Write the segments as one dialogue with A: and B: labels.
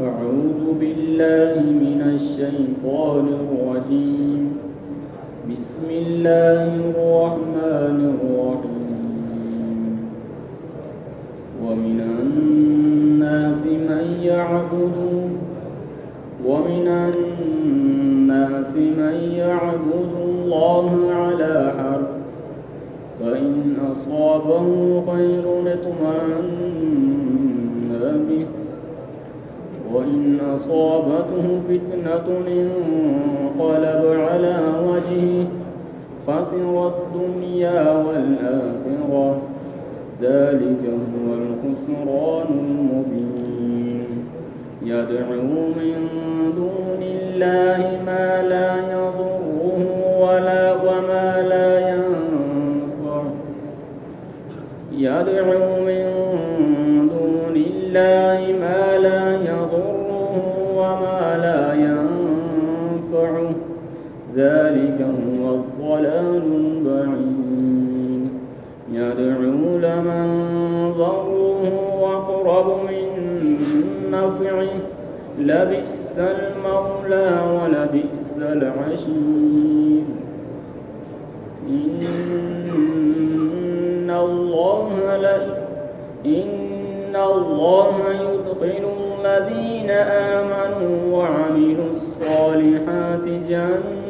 A: أعوذ بالله من الشيطان الرجيم. بسم الله الرحمن الرحيم. ومن الناس من يعبد ومن الناس من يعبد الله على حرف. فإن أصابه خير اطمأن به. وإن أصابته فتنة انقلب على وجهه خسر الدنيا والآخرة. ذلك هو الخسران المبين. يدعو من دون الله ما لا يضره ولا وما لا ينفع. يدعو من دون الله ذلك هو الضلال البعيد. يدعو لمن ضره أقرب من نفعه. لبئس المولى ولبئس العشير. إن الله إن الله يدخل الذين آمنوا وعملوا الصالحات جنات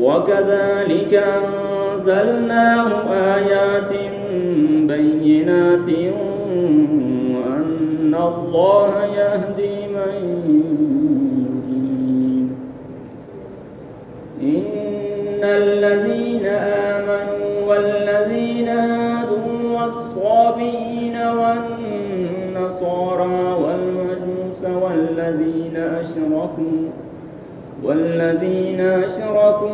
A: وكذلك أنزلناه آيات بينات وأن الله يهدي من يريد. إن الذين آمنوا والذين هادوا والصابين والنصارى والمجوس والذين أشركوا والذين أشركوا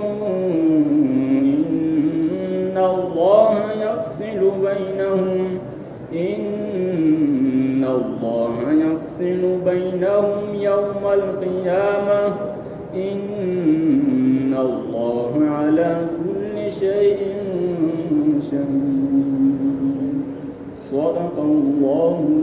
A: إن الله يفصل بينهم إن الله يفصل بينهم يوم القيامة إن الله على كل شيء شهيد. صدق الله